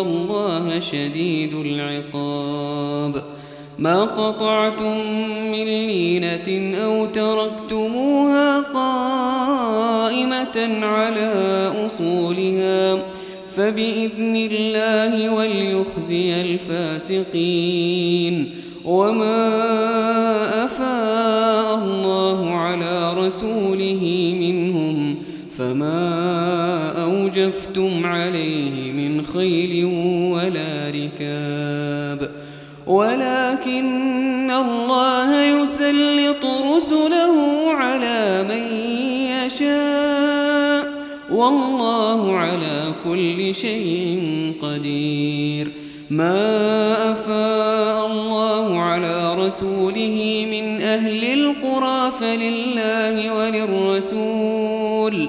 الله شديد العقاب. ما قطعتم من لينة أو تركتموها قائمة على أصولها فبإذن الله وليخزي الفاسقين. وما أفاء الله على رسوله منهم فما أوجفتم عليه من خيل ولا ركاب. ولكن الله يسلط رسله على من يشاء. والله على كل شيء قدير. ما أفاء الله على رسوله من أهل القرى فلله وللرسول.